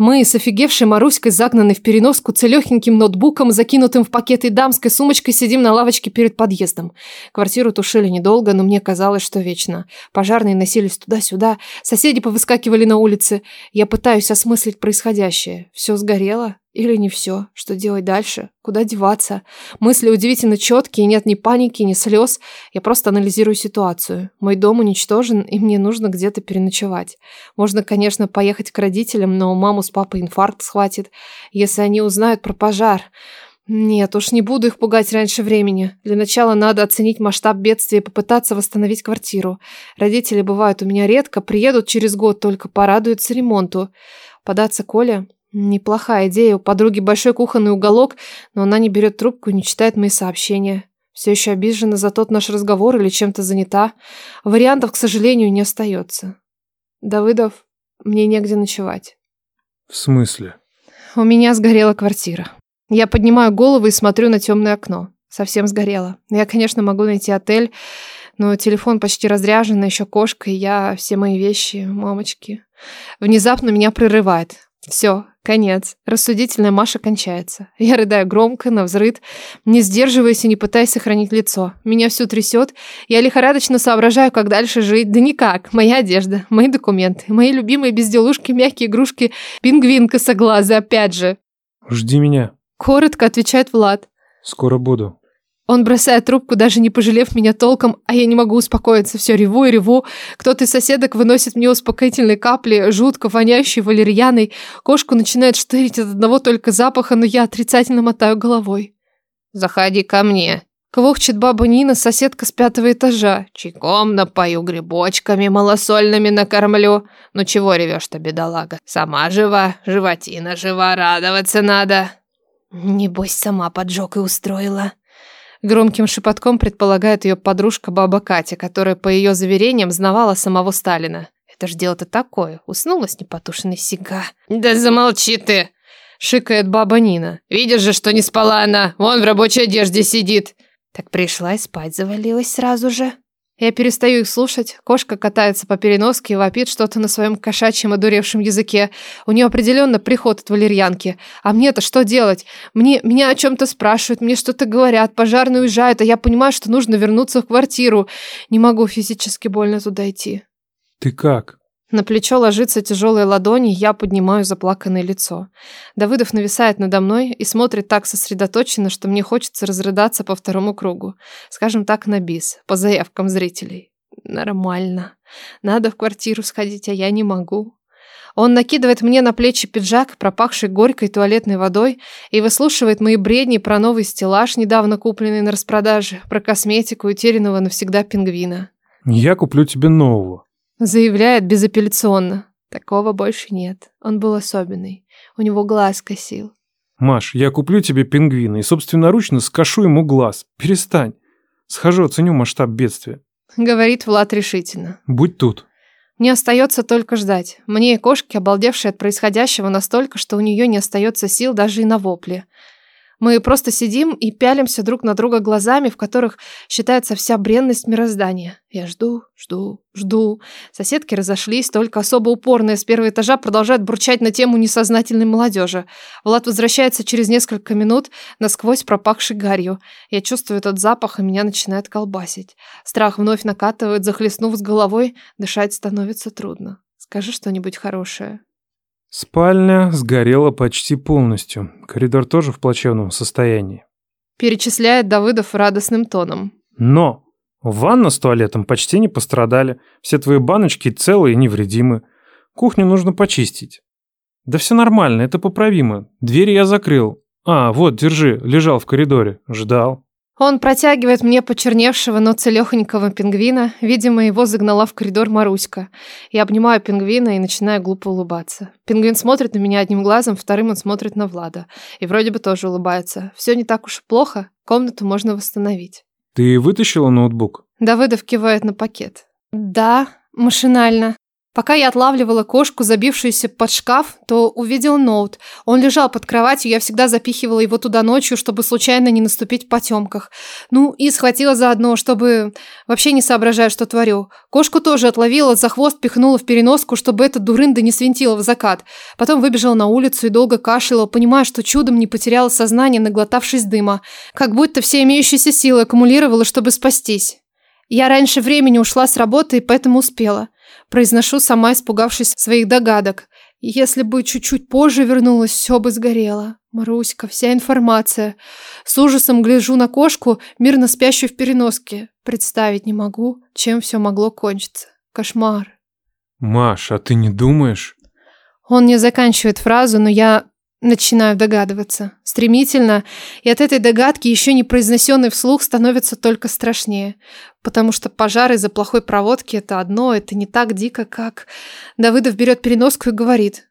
Мы с офигевшей Маруськой, загнанной в переноску целехеньким ноутбуком, закинутым в пакет и дамской сумочкой, сидим на лавочке перед подъездом. Квартиру тушили недолго, но мне казалось, что вечно. Пожарные носились туда-сюда, соседи повыскакивали на улице. Я пытаюсь осмыслить происходящее. Все сгорело? Или не все? Что делать дальше? Куда деваться? Мысли удивительно четкие, нет ни паники, ни слез. Я просто анализирую ситуацию. Мой дом уничтожен, и мне нужно где-то переночевать. Можно, конечно, поехать к родителям, но маму с папой инфаркт схватит, если они узнают про пожар. Нет, уж не буду их пугать раньше времени. Для начала надо оценить масштаб бедствия и попытаться восстановить квартиру. Родители бывают у меня редко, приедут через год, только порадуются ремонту. Податься Коле Неплохая идея. У подруги большой кухонный уголок, но она не берет трубку и не читает мои сообщения. Все еще обижена за тот наш разговор или чем-то занята. Вариантов, к сожалению, не остается. Давыдов, мне негде ночевать. В смысле? У меня сгорела квартира. Я поднимаю голову и смотрю на темное окно. Совсем сгорела. Я, конечно, могу найти отель, но телефон почти разряжен, еще кошка, и я, все мои вещи, мамочки. Внезапно меня прерывает. Все, конец. Рассудительная Маша кончается. Я рыдаю громко, на взрыд, не сдерживаясь и не пытаясь сохранить лицо. Меня всю трясет. Я лихорадочно соображаю, как дальше жить. Да никак. Моя одежда, мои документы, мои любимые безделушки, мягкие игрушки, пингвин косоглазый, опять же. Жди меня. Коротко отвечает Влад. Скоро буду. Он бросает трубку, даже не пожалев меня толком, а я не могу успокоиться. Все реву и реву. Кто-то из соседок выносит мне успокоительные капли, жутко воняющие валерьяной. Кошку начинает штырить от одного только запаха, но я отрицательно мотаю головой. «Заходи ко мне», Квохчет баба Нина, соседка с пятого этажа. Чайком напою, грибочками малосольными накормлю. Ну чего ревешь-то, бедолага? Сама жива, животина жива, радоваться надо. Небось, сама поджог и устроила. Громким шепотком предполагает ее подружка баба Катя, которая, по ее заверениям, знавала самого Сталина. Это ж дело-то такое. Уснула с непотушенной сига. Да замолчи ты! Шикает баба Нина. Видишь же, что не спала она. Вон в рабочей одежде сидит. Так пришла и спать завалилась сразу же. Я перестаю их слушать. Кошка катается по переноске и вопит что-то на своем кошачьем одуревшем языке. У нее определенно приход от валерьянки. А мне-то что делать? Мне, меня о чем-то спрашивают, мне что-то говорят, пожарные уезжают, а я понимаю, что нужно вернуться в квартиру. Не могу физически больно туда идти. Ты как? На плечо ложится тяжелая ладонь, и я поднимаю заплаканное лицо. Давыдов нависает надо мной и смотрит так сосредоточенно, что мне хочется разрыдаться по второму кругу. Скажем так, на бис, по заявкам зрителей. Нормально. Надо в квартиру сходить, а я не могу. Он накидывает мне на плечи пиджак, пропахший горькой туалетной водой, и выслушивает мои бредни про новый стеллаж, недавно купленный на распродаже, про косметику утерянного навсегда пингвина. Я куплю тебе нового. Заявляет безапелляционно. Такого больше нет. Он был особенный. У него глаз косил. Маш, я куплю тебе пингвина и собственноручно скошу ему глаз. Перестань. Схожу, оценю масштаб бедствия. Говорит Влад решительно. Будь тут. Мне остается только ждать. Мне и кошке, обалдевшей от происходящего настолько, что у нее не остается сил даже и на вопли. Мы просто сидим и пялимся друг на друга глазами, в которых считается вся бренность мироздания. Я жду, жду, жду. Соседки разошлись, только особо упорные с первого этажа продолжают бурчать на тему несознательной молодежи. Влад возвращается через несколько минут, насквозь пропахший гарью. Я чувствую этот запах, и меня начинает колбасить. Страх вновь накатывает, захлестнув с головой, дышать становится трудно. Скажи что-нибудь хорошее. Спальня сгорела почти полностью. Коридор тоже в плачевном состоянии. Перечисляет Давыдов радостным тоном. Но ванна с туалетом почти не пострадали. Все твои баночки целые и невредимы. Кухню нужно почистить. Да все нормально, это поправимо. Двери я закрыл. А, вот, держи, лежал в коридоре. Ждал. Он протягивает мне почерневшего, но целехонького пингвина. Видимо, его загнала в коридор Маруська. Я обнимаю пингвина и начинаю глупо улыбаться. Пингвин смотрит на меня одним глазом, вторым он смотрит на Влада. И вроде бы тоже улыбается. Все не так уж плохо, комнату можно восстановить. Ты вытащила ноутбук? Давыдов кивает на пакет. Да, машинально. Пока я отлавливала кошку, забившуюся под шкаф, то увидел ноут. Он лежал под кроватью, я всегда запихивала его туда ночью, чтобы случайно не наступить в потемках. Ну и схватила заодно, чтобы вообще не соображая, что творю. Кошку тоже отловила, за хвост пихнула в переноску, чтобы эта дурында не свинтила в закат. Потом выбежала на улицу и долго кашляла, понимая, что чудом не потеряла сознание, наглотавшись дыма. Как будто все имеющиеся силы аккумулировала, чтобы спастись. Я раньше времени ушла с работы и поэтому успела. Произношу, сама испугавшись своих догадок. Если бы чуть-чуть позже вернулась, все бы сгорело. Маруська, вся информация. С ужасом гляжу на кошку, мирно спящую в переноске. Представить не могу, чем все могло кончиться. Кошмар. Маш, а ты не думаешь? Он не заканчивает фразу, но я Начинаю догадываться. Стремительно, и от этой догадки, еще не произнесенной вслух, становится только страшнее. Потому что пожар из-за плохой проводки – это одно, это не так дико, как... Давыдов берет переноску и говорит.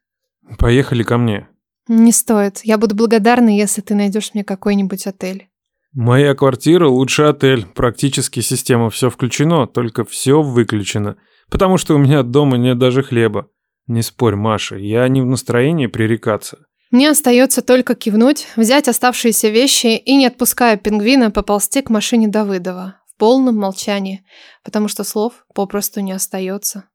Поехали ко мне. Не стоит. Я буду благодарна, если ты найдешь мне какой-нибудь отель. Моя квартира лучше отель. Практически система все включено, только все выключено. Потому что у меня дома нет даже хлеба. Не спорь, Маша, я не в настроении пререкаться. Мне остается только кивнуть, взять оставшиеся вещи и, не отпуская пингвина, поползти к машине Давыдова в полном молчании, потому что слов попросту не остается.